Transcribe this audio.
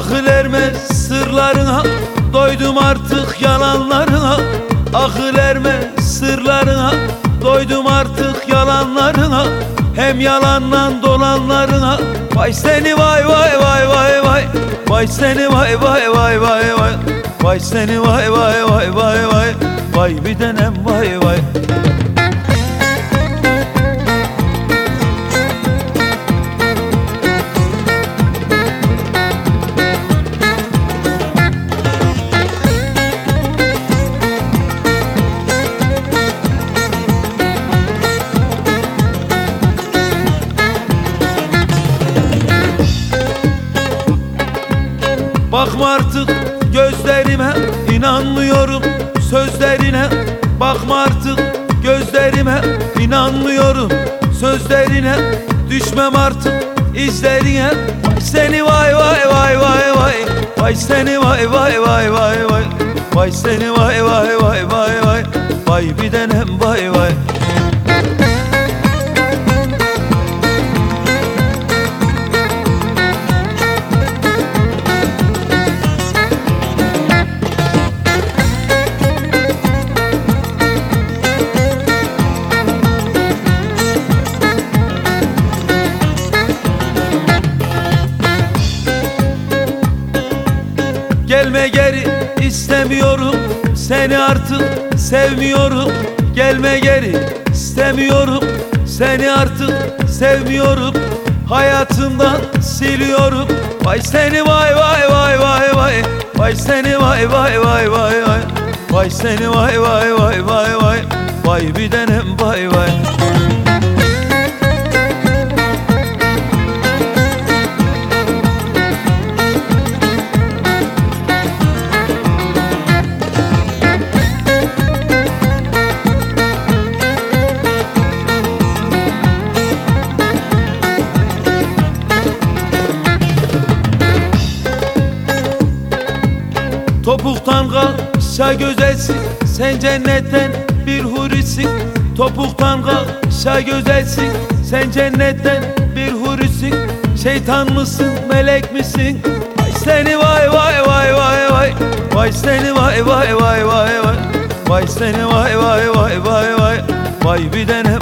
Ah Akıl ermez sırlarına Doydum artık yalanlarına. Ah Akıl ermez sırlarına Doydum artık yalanlarına. Hem yalandan dolanlarına. Vay seni vay vay vay vay vay. Vay seni vay vay vay vay vay. Vay seni vay vay vay vay vay. Vay bir denem vay vay. Bakma artık gözlerime inanmıyorum sözlerine. Bakma artık gözlerime inanmıyorum sözlerine. Düşmem artık izlerine seni vay vay vay vay vay. Vay seni vay vay vay vay vay. Vay seni vay vay vay vay vay. Vay bir denem vay vay Gelme geri istemiyorum. Seni artık sevmiyorum. Gelme geri istemiyorum. Seni artık sevmiyorum. Hayatımdan siliyorum. Vay seni vay vay vay vay vay. Vay seni vay vay vay vay vay. Vay seni vay vay vay vay vay. Vay bir denem vay vay Topuktan kalkışa gözelsin. Sen cennetten bir hurisin. Topuktan kalkışa gözelsin. Sen cennetten bir hurisin. Şeytan mısın melek misin? Vay seni vay vay vay vay vay. Vay seni vay vay vay vay vay. Vay seni vay vay vay vay vay. Vay bir denem